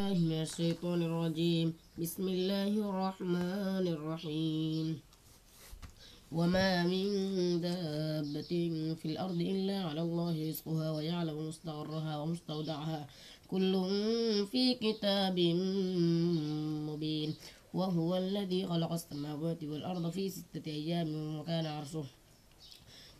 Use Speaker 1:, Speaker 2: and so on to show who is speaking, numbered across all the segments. Speaker 1: الله الشيطان الرجيم بسم الله الرحمن الرحيم وما من دابة في الأرض إلا على الله رزقها ويعلم مستقرها ومستودعها كل في كتاب مبين وهو الذي خلق السماوات والأرض في ستة أيام وكان عرشه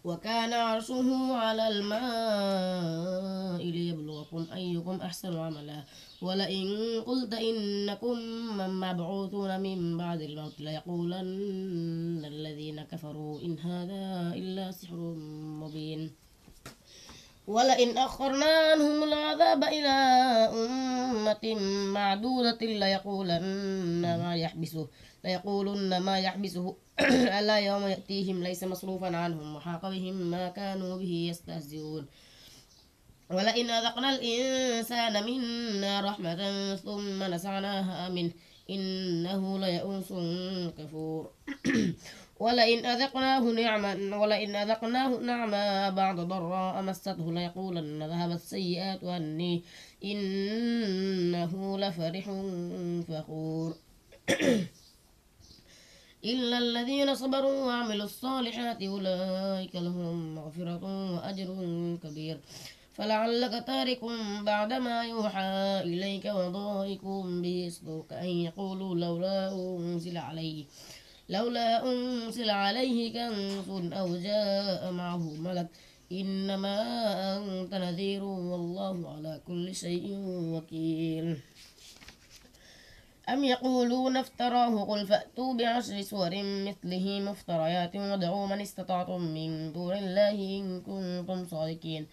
Speaker 1: وكان عرشه على الماء ليبلغكم أيكم أحسن عملا ولئن قلت إنكم من مبعوثون من بعد الموت ليقولن الذين كفروا إن هذا إلا سحر مبين ولئن أخرنا عنهم العذاب إلى أمة معدودة ليقولن ما يحبسه ليقولن ما يحبسه ألا يوم يأتيهم ليس مصروفا عنهم وحاق بهم ما كانوا به يستهزئون ولئن أذقنا الإنسان منا رحمة ثم نسعناها منه إنه ليئوس كفور ولئن أذقناه نعما ولئن أذقناه نعما بعد ضراء مسته ليقولن ذهبت السيئات عني إنه لفرح فخور إلا الذين صبروا وعملوا الصالحات أولئك لهم مغفرة وأجر كبير فلعلك تارك بعد ما يوحى إليك وضائك به صدرك أن يقولوا لولا أنزل عليه لولا أنزل عليه كنز أو جاء معه ملك إنما أنت نذير والله على كل شيء وكيل أم يقولون افتراه قل فأتوا بعشر سور مثله مفتريات وادعوا من استطعتم من دون الله إن كنتم صادقين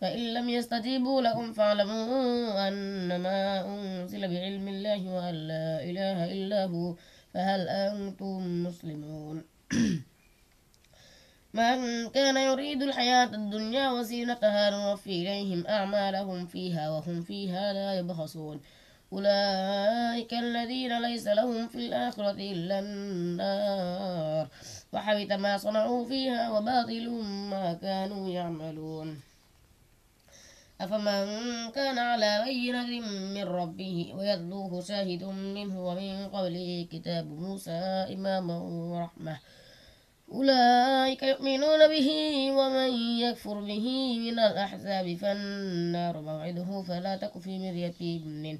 Speaker 1: فإن لم يستجيبوا لكم فاعلموا أنما أنزل بعلم الله وأن لا إله إلا هو فهل أنتم مسلمون من كان يريد الحياة الدنيا وزينتها نوفي إليهم أعمالهم فيها وهم فيها لا يبخسون أولئك الذين ليس لهم في الآخرة إلا النار وحبط ما صنعوا فيها وباطل ما كانوا يعملون أفمن كان على بينة من ربه ويتلوه شاهد منه ومن قبله كتاب موسى إماما ورحمة أولئك يؤمنون به ومن يكفر به من الأحزاب فالنار موعده فلا تك في مرية منه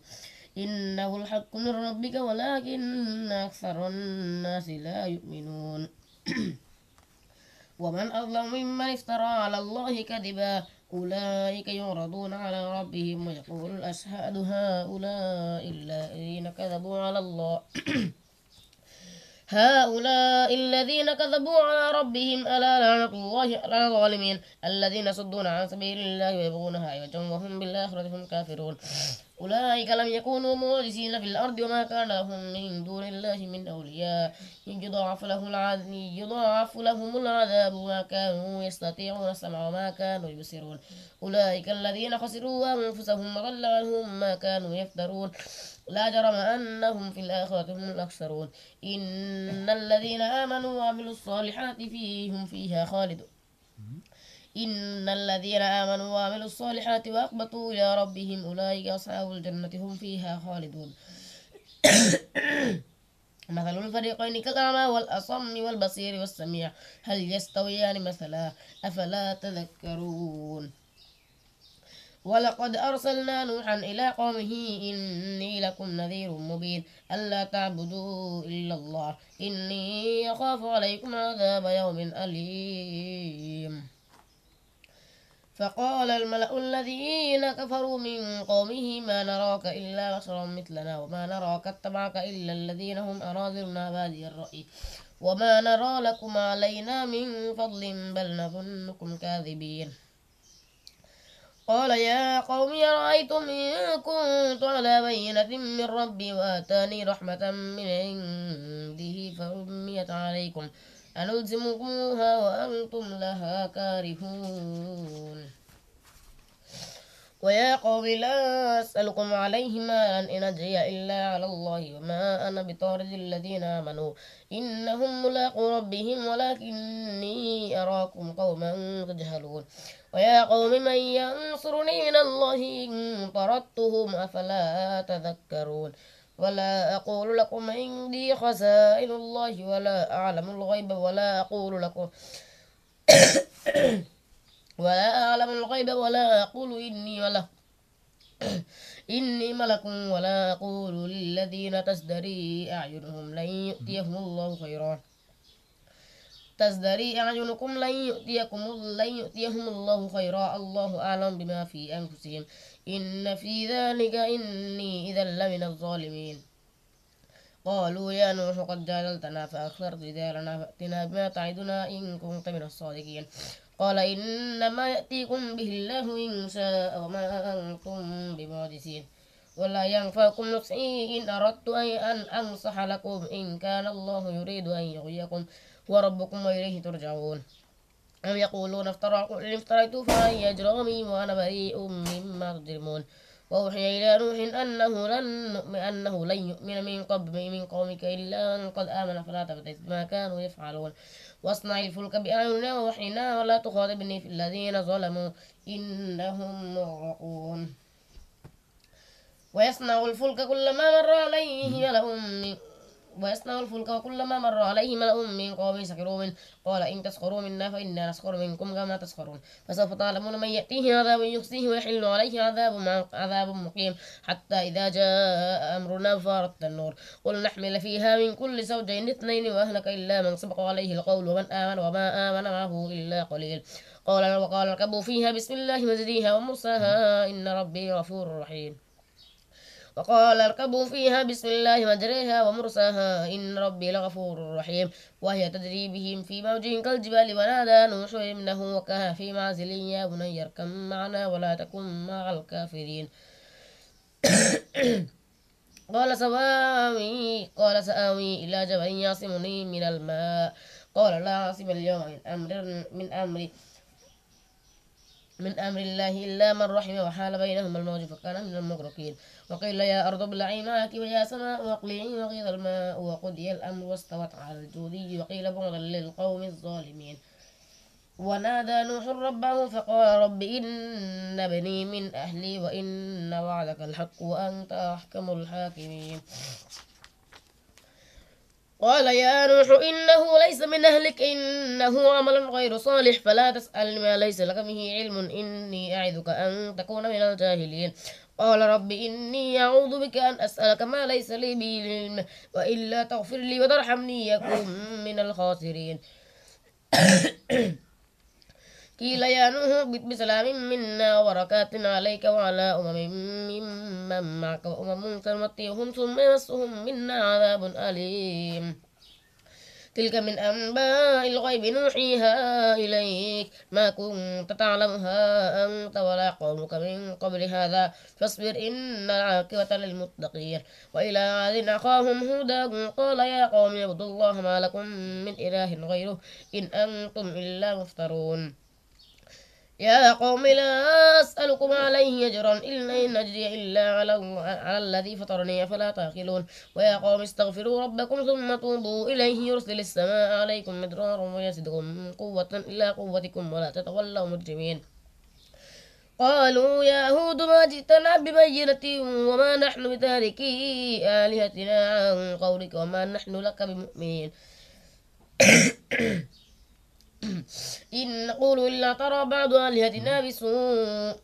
Speaker 1: إنه الحق من ربك ولكن أكثر الناس لا يؤمنون ومن أظلم ممن افترى على الله كذبا أولئك يعرضون على ربهم ويقول الأشهاد هؤلاء الذين كذبوا على الله هؤلاء الذين كذبوا على ربهم ألا لعنة الله على الظالمين الذين يصدون عن سبيل الله ويبغونها عوجا وهم بالآخرة هم كافرون أولئك لم يكونوا معجزين في الأرض وما كان لهم من دون الله من أولياء يضاعف لهم العذاب يضاعف لهم العذاب وما كانوا يستطيعون السمع وما كانوا يبصرون أولئك الذين خسروا أنفسهم وضل عنهم ما كانوا يفترون لا جرم أنهم في الآخرة هم الأكثرون إن الذين آمنوا وعملوا الصالحات فيهم فيها خالدون إن الذين آمنوا وعملوا الصالحات وأقبطوا إلى ربهم أولئك أصحاب الجنة هم فيها خالدون مثل الفريقين كالأعمى والأصم والبصير والسميع هل يستويان مثلا أفلا تذكرون ولقد أرسلنا نوحا إلى قومه إني لكم نذير مبين ألا تعبدوا إلا الله إني أخاف عليكم عذاب يوم أليم فقال الملأ الذين كفروا من قومه ما نراك إلا بشرا مثلنا وما نراك اتبعك إلا الذين هم أراذلنا بادي الرأي وما نرى لكم علينا من فضل بل نظنكم كاذبين قال يا قوم أرأيتم إن كنت على بينة من ربي وآتاني رحمة من عنده فأميت عليكم أنلزمكموها وأنتم لها كارهون ويا قوم لا أسألكم عليه مالا إن أجري إلا على الله وما أنا بطارد الذين آمنوا إنهم ملاقو ربهم ولكني أراكم قوما تجهلون ويا قوم من ينصرني من الله إن طردتهم أفلا تذكرون ولا أقول لكم عندي خزائن الله ولا أعلم الغيب ولا أقول لكم ولا أعلم الغيب ولا أقول إني ملك إني ملك ولا أقول للذين تزدري أعينهم لن يؤتيهم الله خيرا تزدري أعينكم لن يؤتيكم لن يؤتيهم الله خيرا الله أعلم بما في أنفسهم إن في ذلك إني إذا لمن الظالمين قالوا يا نوح قد جادلتنا فأخسرت جدالنا فأتنا بما تعدنا إن كنت من الصادقين قال إنما يأتيكم به الله إن شاء وما أنتم بمعجزين ولا ينفعكم نصحي إن أردت أن أنصح لكم إن كان الله يريد أن يغيكم وربكم وإليه ترجعون أم يقولون افتريته فأن إجرامي وأنا بريء مما تجرمون وأوحي إلى نوح أنه لن أنه لن يؤمن من قبل من قومك إلا أن قد آمن فلا تبتئس ما كانوا يفعلون واصنع الفلك بأعيننا ووحينا ولا تخاطبني في الذين ظلموا إنهم مغرقون ويصنع الفلك كلما مر عليه ملأ من ويصنع الفلك وكلما مر عليه ملأ من قوم سخروا منه قال إن تسخروا منا فإنا نسخر منكم كما تسخرون فسوف تعلمون من يأتيه عذاب يخزيه ويحل عليه عذاب عذاب مقيم حتى إذا جاء أمرنا فارت النور ولنحمل فيها من كل زوجين اثنين وأهلك إلا من سبق عليه القول ومن آمن وما آمن معه إلا قليل قال وقال اركبوا فيها بسم الله مزديها ومرساها إن ربي غفور رحيم فقال اركبوا فيها بسم الله مجريها ومرساها إن ربي لغفور رحيم وهي تجري بهم في موج كالجبال ونادى نوح ابنه وكان في معزل يا بني اركب معنا ولا تكن مع الكافرين قال سواوي قال سآوي إلى جبل يعصمني من الماء قال لا عاصم اليوم من أمر من أمري من أمر الله إلا من رحم وحال بينهما الموج فكان من المغرقين وقيل يا أرض ابلعي معك ويا سماء أقلعي وغيظ الماء وقضي الأمر واستوت على الجودي وقيل بعدا للقوم الظالمين ونادى نوح ربه فقال رب إن بني من أهلي وإن وعدك الحق وأنت أحكم الحاكمين قال يا نوح إنه ليس من أهلك إنه عمل غير صالح فلا تسأل ما ليس لك به علم إني أعذك أن تكون من الجاهلين قال رب إني أعوذ بك أن أسألك ما ليس لي به علم وإلا تغفر لي وترحمني يكون من الخاسرين قيل يا نوح اهبط بسلام منا وبركات عليك وعلى أمم ممن معك وأمم سنمتعهم ثم يمسهم منا عذاب أليم تلك من أنباء الغيب نوحيها إليك ما كنت تعلمها أنت ولا قومك من قبل هذا فاصبر إن العاقبة للمتقين وإلى عاد أخاهم هودا قال يا قوم اعبدوا الله ما لكم من إله غيره إن أنتم إلا مفترون يا قوم لا أسألكم عليه أجرا إلا إن أجري إلا على, على الذي فطرني فلا تأكلون ويا قوم استغفروا ربكم ثم توبوا إليه يرسل السماء عليكم مدرارا ويزدكم قوة إلا قوتكم ولا تتولوا مجرمين قالوا يا هود ما جئتنا ببينة وما نحن بتاركي آلهتنا عن قولك وما نحن لك بمؤمنين إن نقول إلا ترى بعض آلهتنا بسوء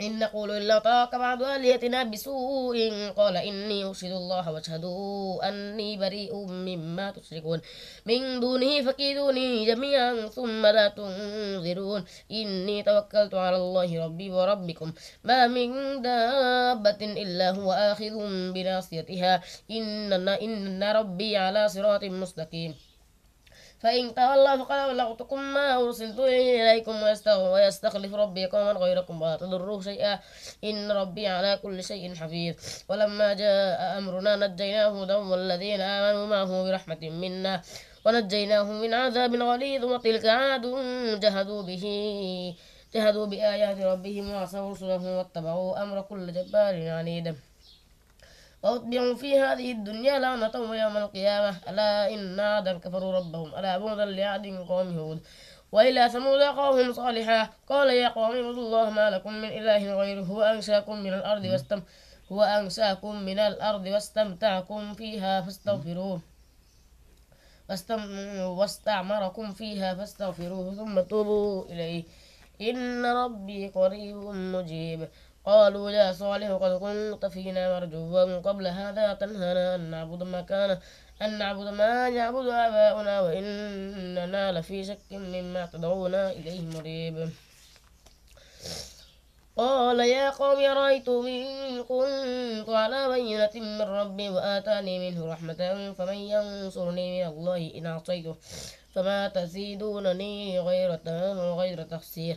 Speaker 1: إن نقول إلا طاق بعض آلهتنا بسوء قال إني أشهد الله واشهدوا أني بريء مما تشركون من دونه فكيدوني جميعا ثم لا تنظرون إني توكلت على الله ربي وربكم ما من دابة إلا هو آخذ بناصيتها إن, إن ربي على صراط مستقيم فإن تولى فقال بلغتكم ما أرسلت إليكم ويستخلف ربي قوما غيركم ولا تضروه شيئا إن ربي على كل شيء حفيظ ولما جاء أمرنا نجينا هودا والذين آمنوا معه برحمة منا ونجيناهم من عذاب غليظ وتلك عاد جهدوا به جهدوا بآيات ربهم وعصوا رسله واتبعوا أمر كل جبار عنيد وأتبعوا في هذه الدنيا لعنة ويوم القيامة ألا إن عادا كفروا ربهم ألا بعدا لعاد قوم هود وإلى ثمود أخاهم صالحا قال يا قوم اعبدوا الله ما لكم من إله غيره هو أنشأكم من الأرض واستم هو أنشأكم من الأرض واستمتعكم فيها فاستغفروه واستعمركم فيها فاستغفروه ثم توبوا إليه إن ربي قريب مجيب قالوا يا صالح قد كنت فينا مرجوا قبل هذا تنهانا أن نعبد ما كان أن نعبد ما يعبد آباؤنا وإننا لفي شك مما تدعونا إليه مريب قال يا قوم أرأيتم إن كنت على بينة من ربي وآتاني منه رحمة فمن ينصرني من الله إن أعطيته فما تزيدونني غير وغير تخسير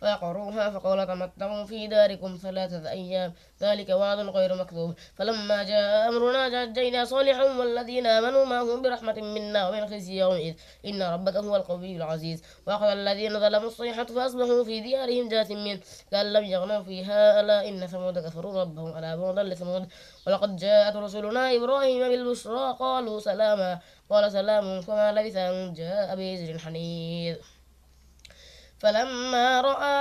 Speaker 1: فعقروها فقال تمتعوا في داركم ثلاثة أيام ذلك وعد غير مكذوب فلما جاء أمرنا جينا صالحا والذين آمنوا معه برحمة منا ومن خزي يومئذ إن ربك هو القوي العزيز وأخذ الذين ظلموا الصيحة فأصبحوا في ديارهم جاثمين كأن لم يغنوا فيها ألا إن ثمود كفروا ربهم على بعدا لثمود ولقد جاءت رسلنا إبراهيم بالبشرى قالوا سلاما قال سلام فما لبث أن جاء بإزر حنيذ فلما رأى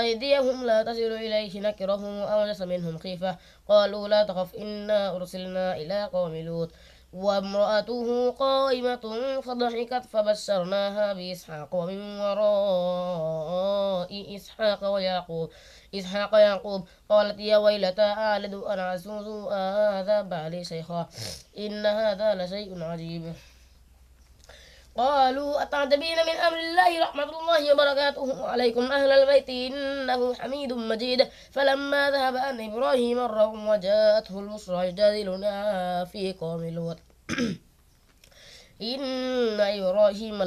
Speaker 1: أيديهم لا تصل إليه نكرهم وأوجس منهم خيفة قالوا لا تخف إنا أرسلنا إلى قوم لوط وامرأته قائمة فضحكت فبشرناها بإسحاق ومن وراء إسحاق ويعقوب إسحاق يعقوب قالت يا ويلتى أعلد أنا عزوز هذا بعلي شيخا إن هذا لشيء عجيب قالوا أتعجبين من أمر الله رحمة الله وبركاته عليكم أهل البيت إنه حميد مجيد فلما ذهب أن إبراهيم الرغم وجاءته البشرى يجادلنا في قوم لوط إن إبراهيم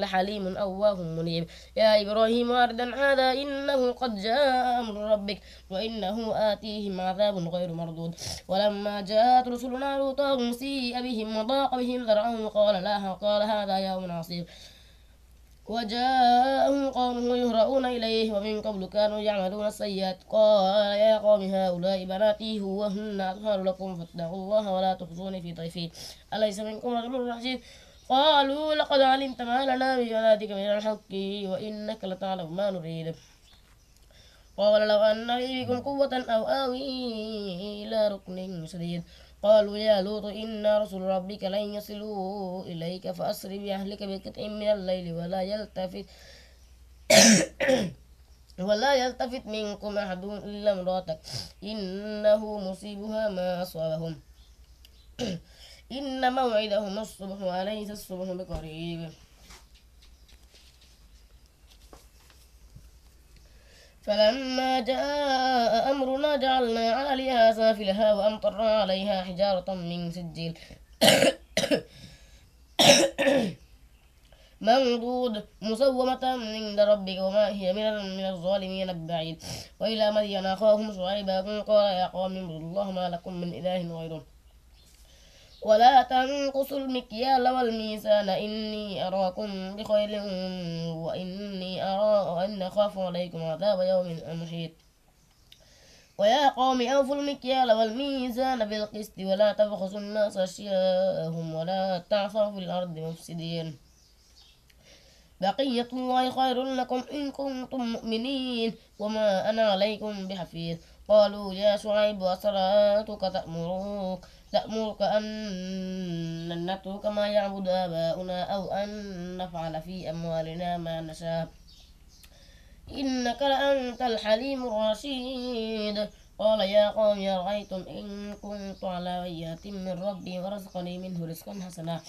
Speaker 1: لحليم أواه منيب يا إبراهيم أردا هذا إنه قد جاء أمر ربك وإنه آتيهم عذاب غير مردود ولما جاءت رسلنا لوطا سيئ بهم وضاق بهم ذرعا وقال لا قال هذا يوم عصيب وجاءهم قومه يهرؤون إليه ومن قبل كانوا يعملون السيئات قال يا قوم هؤلاء بناتي هوهن أظهر لكم فاتقوا الله ولا تخزوني في ضيفي أليس منكم رجل رشيد قالوا لقد علمت ما لنا ببناتك من الحق وإنك لتعلم ما نريد قال لو أن لي بكم قوة أو آوي إلى ركن شديد قالوا يا لوط إن رسل ربك لن يصلوا إليك فأسر بأهلك بقطع من الليل ولا يلتفت ولا يلتفت منكم أحد إلا امرأتك إنه مصيبها ما أصابهم إن موعدهم الصبح وليس الصبح بقريب فلما جاء أمرنا جعلنا عليها سافلها وأمطرنا عليها حجارة من سجيل منضود مسومة عند ربك وما هي من من الظالمين البعيد وإلى مدين أخاهم شعيبا قال يا قوم اعبدوا الله ما لكم من إله غيره ولا تنقصوا المكيال والميزان إني أراكم بخير وإني أرى أن أخاف عليكم عذاب يوم محيط ويا قوم أوفوا المكيال والميزان بالقسط ولا تبخسوا الناس أشياءهم ولا تعثوا في الأرض مفسدين بقية الله خير لكم إن كنتم مؤمنين وما أنا عليكم بحفيظ قالوا يا شعيب أصلاتك تأمرك تأمرك أن نترك ما يعبد آباؤنا أو أن نفعل في أموالنا ما نشاء إنك لأنت الحليم الرشيد قال يا قوم أرأيتم إن كنت على بينة من ربي ورزقني منه رزقا حسنا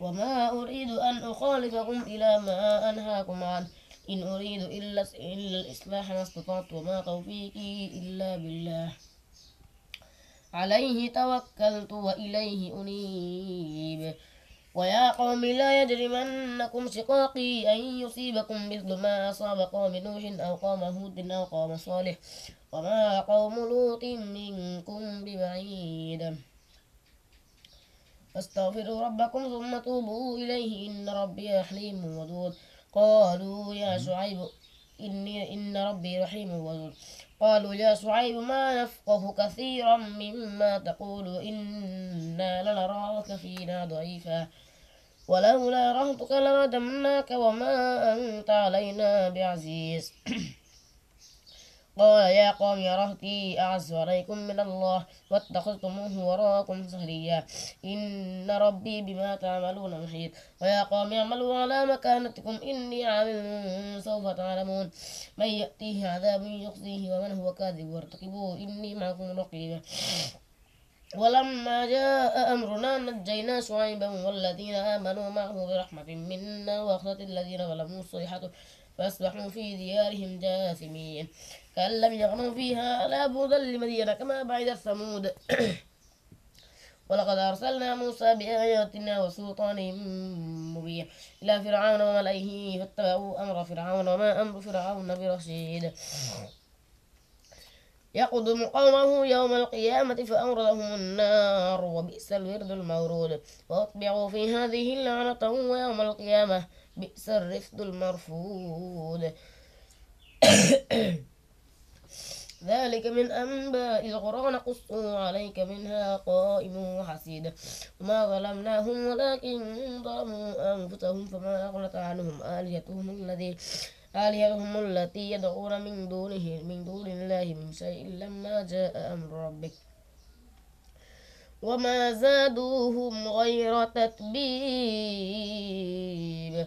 Speaker 1: وما أريد أن أخالفكم إلى ما أنهاكم عنه إن أريد إلا, إلا الإصلاح ما استطعت وما توفيقي إلا بالله عليه توكلت وإليه أنيب ويا قوم لا يجرمنكم شقاقي أن يصيبكم مثل ما أصاب قوم نوح أو قوم هود أو قوم صالح وما قوم لوط منكم ببعيد فاستغفروا ربكم ثم توبوا إليه إن ربي رحيم ودود قالوا يا شعيب إني إن ربي رحيم ودود قالوا يا شعيب ما نفقه كثيرا مما تقول إنا لنراك فينا ضعيفا ولولا رهطك لردمناك وما أنت علينا بعزيز قال يا قوم رهتي أعز عليكم من الله واتخذتموه وراءكم سهريا إن ربي بما تعملون محيط ويا قوم اعملوا على مكانتكم إني عامل سوف تعلمون من يأتيه عذاب يخزيه ومن هو كاذب وارتقبوا إني معكم رقيبا ولما جاء أمرنا نجينا شعيبا والذين آمنوا معه برحمة منا وأخذت الذين ظلموا الصيحة فأصبحوا في ديارهم جاثمين كأن لم يغنوا فيها لا بعدا لمدين كما بعد الثمود ولقد أرسلنا موسى بآياتنا وسلطان مبين إلى فرعون وملئه فاتبعوا أمر فرعون وما أمر فرعون برشيد يقدم قومه يوم القيامة فأوردهم النار وبئس الورد المورود وأطبعوا في هذه اللعنة ويوم القيامة بئس الرفد المرفود ذلك من أنباء الغرى نقصه عليك منها قائم وحسيد وما ظلمناهم ولكن ظلموا أنفسهم فما أغلت عنهم آلهتهم الذي آلهتهم التي يدعون من دونه من دون الله من شيء لما جاء أمر ربك وما زادوهم غير تتبيب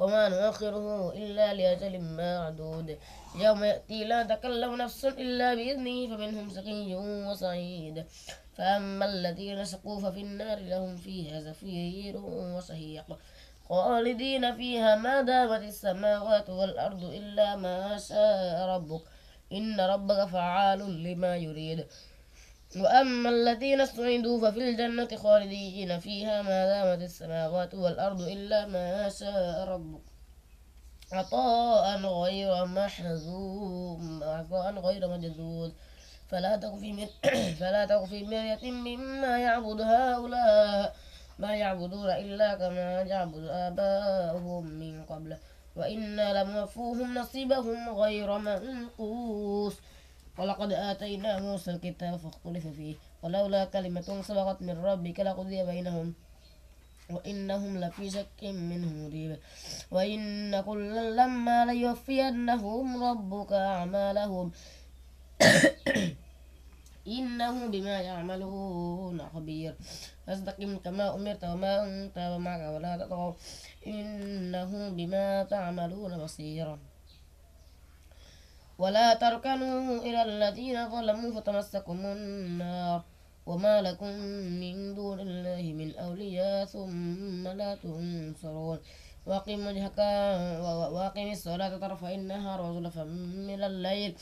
Speaker 1: وما نؤخره إلا لأجل معدود يوم يأتي لا تكلم نفس إلا بإذنه فمنهم سقي وسعيد فأما الذين سقوا ففي النار لهم فيها زفير وشهيق خالدين فيها ما دامت السماوات والأرض إلا ما شاء ربك إن ربك فعال لما يريد وأما الذين سعدوا ففي الجنة خالدين فيها ما دامت السماوات والأرض إلا ما شاء ربك عطاء غير محزوم عطاء غير مجزوم فلا تغفي من فلا تك مرية مما يعبد هؤلاء ما يعبدون إلا كما يعبد آباؤهم من قبل وإنا لموفوهم نصيبهم غير منقوص ولقد آتينا موسى الكتاب فاختلف فيه ولولا كلمة سبقت من ربك لقضي بينهم وإنهم لفي شك منه مريب وإن كلا لما ليوفينهم ربك أعمالهم إنه بما يعملون خبير فاستقم كما أمرت وما أنت ومعك ولا تطغوا إنه بما تعملون بصير ولا تركنوا إلى الذين ظلموا فتمسكم النار وما لكم من دون الله من أولياء ثم لا تنصرون وأقم وجهك وأقم الصلاة طرف النهار وزلفا من الليل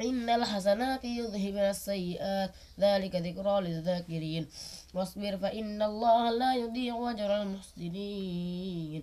Speaker 1: إن الحسنات يذهبن السيئات ذلك ذكرى للذاكرين واصبر فإن الله لا يضيع أجر المحسنين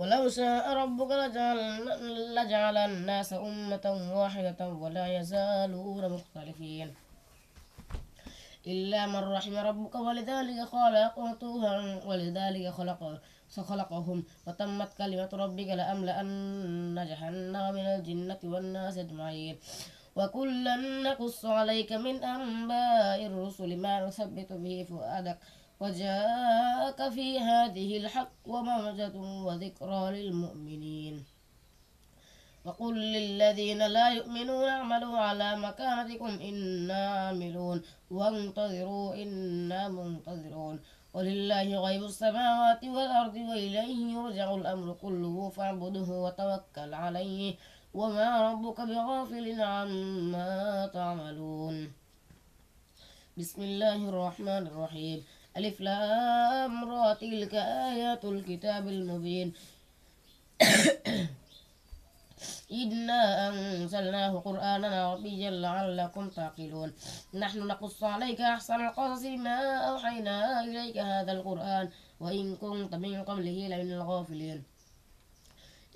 Speaker 1: ولو شاء ربك لجعل, الناس أمة واحدة ولا يزالون مختلفين إلا من رحم ربك ولذلك خلقتهم ولذلك خلق خلقهم وتمت كلمة ربك لأملأن جهنم من الجنة والناس أجمعين وكلا نقص عليك من أنباء الرسل ما نثبت به فؤادك وجاءك في هذه الحق وموجة وذكرى للمؤمنين وقل للذين لا يؤمنون اعملوا على مكانتكم إنا عاملون وانتظروا إنا منتظرون ولله غيب السماوات والأرض وإليه يرجع الأمر كله فاعبده وتوكل عليه وما ربك بغافل عما تعملون بسم الله الرحمن الرحيم ألف لام را تلك آيات الكتاب المبين إنا أنزلناه قرآنا عربيا لعلكم تعقلون نحن نقص عليك أحسن القصص ما أوحينا إليك هذا القرآن وإن كنت من قبله لمن الغافلين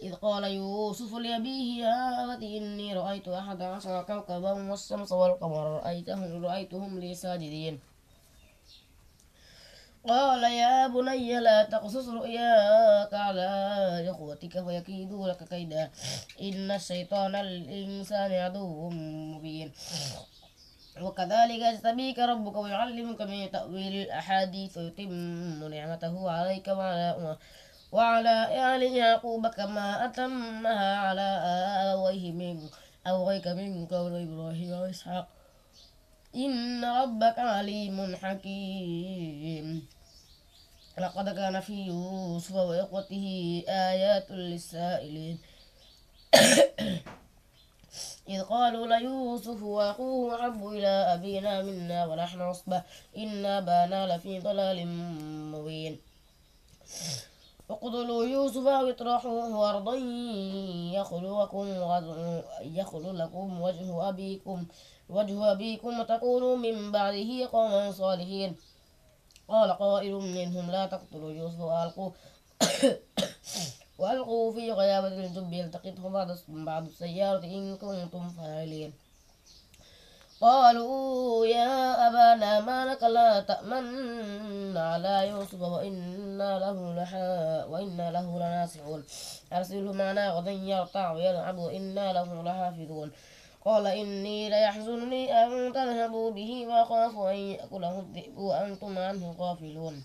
Speaker 1: إذ قال يوسف لأبيه يا أبت إني رأيت أحد عشر كوكبا والشمس والقمر رأيتهم رأيتهم لي ساجدين قال يا بني لا تقصص رؤياك على إخوتك فيكيدوا لك كيدا إن الشيطان الانسان عدو مبين وكذلك يجتبيك ربك ويعلمك من تأويل الأحاديث ويتم نعمته عليك وعلى وعلى آل يعقوب كما أتمها على آبويه من أبويك من قول إبراهيم وإسحاق إن ربك عليم حكيم لقد كان في يوسف وإخوته آيات للسائلين إذ قالوا ليوسف وأخوه أحب إلى أبينا منا ونحن عصبة إنا بانا لفي ضلال مبين اقتلوا يوسف أو اطرحوه أرضا يخلو لكم وجه أبيكم وجه أبيكم وتكونوا من بعده قوما صالحين قال قائل منهم لا تقتلوا يوسف وألقوا وألقوا في غيابة الجب يلتقطه بعض بعض السيارة إن كنتم فاعلين قالوا يا أبانا ما لك لا تأمن على يوسف وإنا له لحا وإنا له لناصحون أرسله معنا غدا يرتع ويلعب وإنا له لحافظون قال إني ليحزنني أن تذهبوا به وأخاف أن يأكله الذئب وأنتم عنه غافلون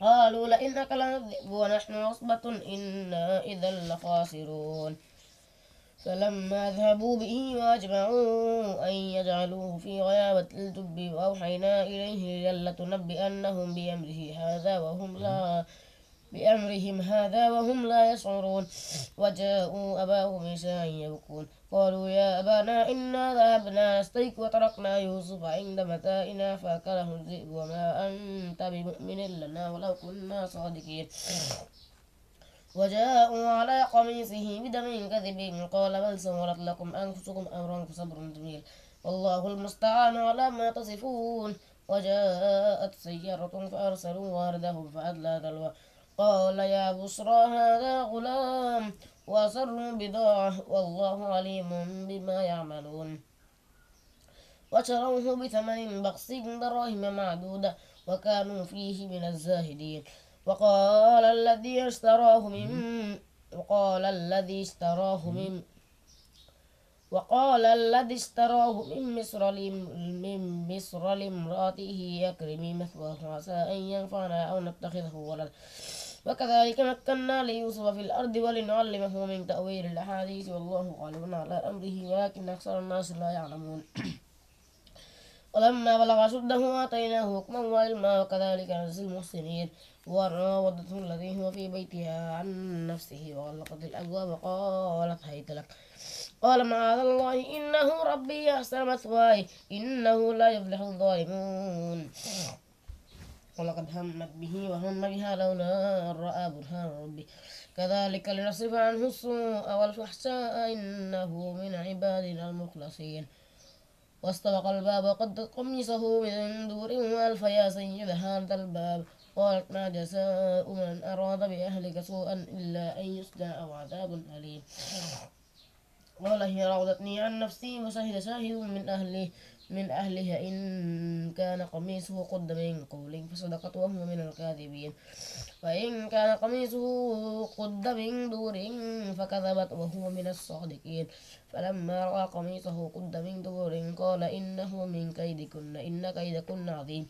Speaker 1: قالوا لئن أكلنا الذئب ونحن عصبة إنا إذا لخاسرون فلما ذهبوا به وأجمعوا أن يجعلوه في غيابة الجب وأوحينا إليه لتنبئنهم بأمره هذا وهم لا بأمرهم هذا وهم لا يشعرون وجاءوا أباهم عشاء يبكون قالوا يا أبانا إنا ذهبنا نستيك وتركنا يوسف عند متائنا فأكله الذئب وما أنت بمؤمن لنا ولو كنا صادقين وجاءوا على قميصه بدم كذب قال بل سولت لكم أنفسكم أمرا فصبر جميل والله المستعان على ما تصفون وجاءت سيارة فأرسلوا واردهم فأدلى دلوه قال يا بصرى هذا غلام وأسروا بضاعة والله عليم بما يعملون وشروه بثمن بخس دراهم معدودة وكانوا فيه من الزاهدين وقال الذي اشتراه من وقال الذي اشتراه من وقال الذي اشتراه من مصر من مصر لامرأته أكرمي مثواه عسى أن ينفعنا أو نتخذه ولدا وكذلك مكنا ليوسف في الأرض ولنعلمه من تأويل الأحاديث والله غالب على أمره ولكن أكثر الناس لا يعلمون ولما بلغ أشده آتيناه حكما وعلما وكذلك نزل المحسنين وراودته الذي هو في بيتها عن نفسه وغلقت الأبواب وقالت هيت لك قال معاذ الله إنه ربي أحسن مثواي إنه لا يفلح الظالمون ولقد همت به وهم بها لولا أن رأى برهان ربه كذلك لنصرف عنه السوء والفحشاء إنه من عبادنا المخلصين واستبق الباب وقدت قميصه من دور وألف يا سيد هذا الباب قالت ما جزاء من أراد بأهلك سوءا إلا أن يسجى أو عذاب أليم قال هي راودتني عن نفسي وشهد شاهد من أهلي من أهلها إن كان قميصه قد من قول فصدقت وهو من الكاذبين وإن كان قميصه قد من دور فكذبت وهو من الصادقين فلما رأى قميصه قد من دور قال إنه من كيدكن إن كيدكن عظيم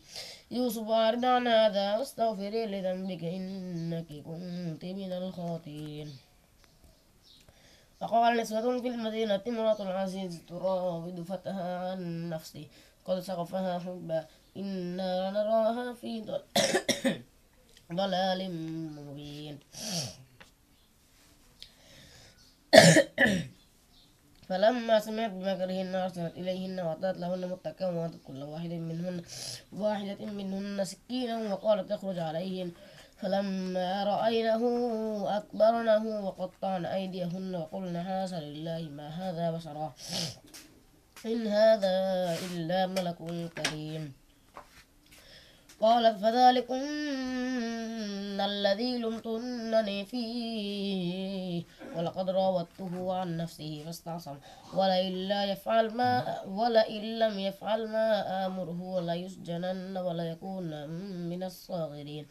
Speaker 1: يوسف أعرض عن هذا واستغفري لذنبك إنك كنت من الخاطئين فقال نسوة في المدينة امرأة العزيز تراود فتها عن نفسه قد سقفها حبا إنا لنراها في ضلال مبين فلما سمعت بمكرهن أرسلت إليهن وأعطت لهن متكئا وأعطت كل واحد منهن واحدة منهن سكينا وقالت اخرج عليهن فلما رأينه أكبرنه وقطعن أيديهن وقلن هذا لله ما هذا بشرا إن هذا إلا ملك كريم قال فذلكن الذي لمتنني فيه ولقد راودته عن نفسه فاستعصم ولئن لا يفعل ما ولئن لم يفعل ما آمره ليسجنن وليكون من الصاغرين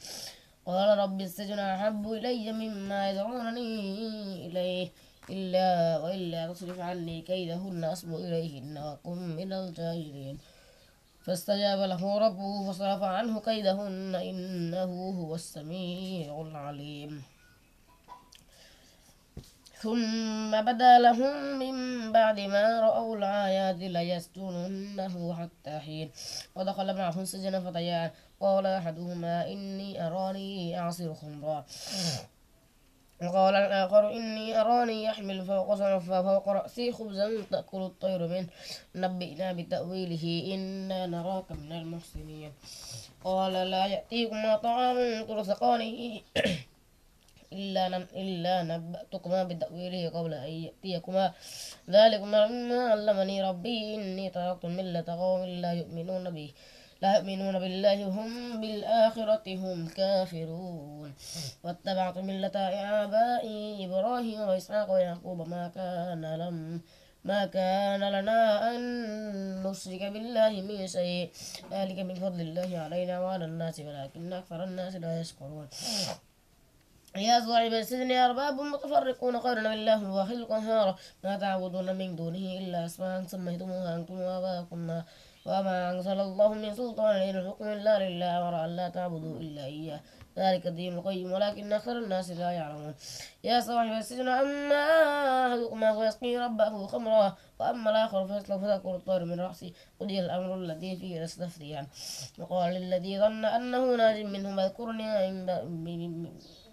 Speaker 1: قال رب السجن أحب إلي مما يدعونني إليه إلا وإلا تصرف عني كيدهن أصب إليهن وكن من الجاهلين فاستجاب له ربه فصرف عنه كيدهن إنه هو السميع العليم ثم بدا لهم من بعد ما رأوا الآيات ليسجننه حتى حين ودخل معهم السجن فتيان قال أحدهما إني أراني أعصر خمرا وقال الآخر إني أراني يحمل فوق فوق رأسي خبزا تأكل الطير منه نبئنا بتأويله إنا نراك من المحسنين قال لا يأتيكما طعام ترزقانه إلا إلا نبأتكما بتأويله قبل أن يأتيكما ذلكما مما علمني ربي إني تركت ملة قوم لا يؤمنون به لا يؤمنون بالله وهم بالآخرة هم كافرون واتبعت ملة آبائي إبراهيم وإسحاق ويعقوب ما كان لم ما كان لنا أن نشرك بالله من شيء ذلك من فضل الله علينا وعلى الناس ولكن أكثر الناس لا يشكرون يا صاحب السجن أرباب متفرقون خير بالله الواحد القهار ما تعبدون من دونه إلا أسماء سميتموها أنتم وآباؤكم وما أنزل الله من سلطان إن الحكم إلا لله وراء ألا تعبدوا إلا إياه ذلك الدين القيم ولكن أكثر الناس لا يعلمون يا صاحب السجن أما أحدكما فيسقي ربه خمرا وأما الآخر فيسلب فتأكل الطير من رأسه قضي الأمر الذي فيه تستفتيان وقال للذي ظن أنه ناج منهم اذكرني عند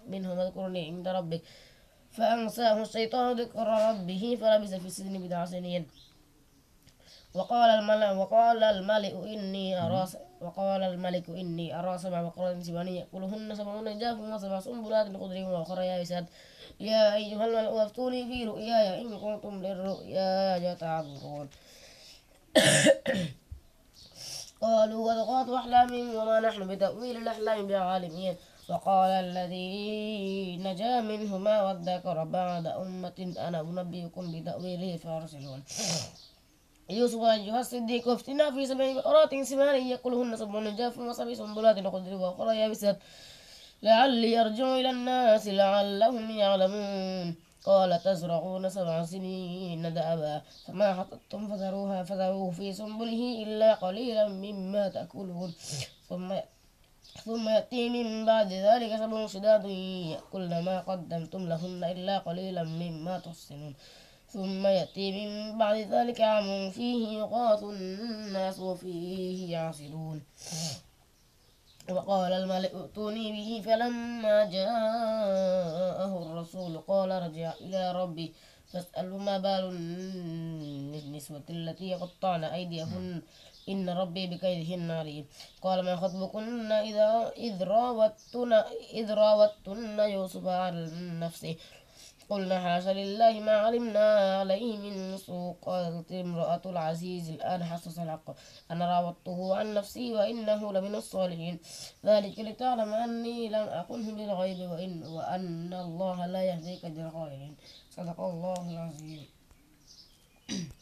Speaker 1: منهم اذكرني عند ربك فأنساه الشيطان ذكر ربه فلبس في السجن بضع سنين وقال الملأ وقال الملك إني أرى وقال الملك إني أرى سبع بقرات سمانية كلهن سبعون جاف وسبع سنبلات خضر وأخرى يا يسد يا أيها الملأ أفتوني في رؤياي إن كنتم للرؤيا تعبرون قالوا وذقات أحلام وما نحن بتأويل الأحلام بعالمين وقال الذي نجا منهما وادكر بعد أمة أنا أنبئكم بتأويله فأرسلون يوسف أيها الصديق افتنا في سبع بقرات سمان يأكلهن سبع جاف وسبع سنبلات خضر وأخرى يابسات لعلي أرجع إلى الناس لعلهم يعلمون قال تزرعون سبع سنين دأبا فما حطتم فذروها فذروه في سنبله إلا قليلا مما تأكلون ثم ثم يأتي من بعد ذلك سبع شداد يأكلن ما قدمتم لهن إلا قليلا مما تحسنون ثم يأتي من بعد ذلك عام فيه يغاث الناس وفيه يعصرون وقال الملك ائتوني به فلما جاءه الرسول قال رجع إلى ربي فاسأله ما بال النسوة التي قطعن أيديهن إن ربي بكيدهن عليم قال ما خطبكن إذا إذ راوتن إذ راوتن يوسف عن نفسه قل حاشا لله ما علمنا عليه من سوء قالت امرأة العزيز الآن حصص الحق أنا راودته عن نفسي وإنه لمن الصالحين ذلك لتعلم أني لم أقله بالغيب وإن وأن الله لا يهدي كدر صدق الله العظيم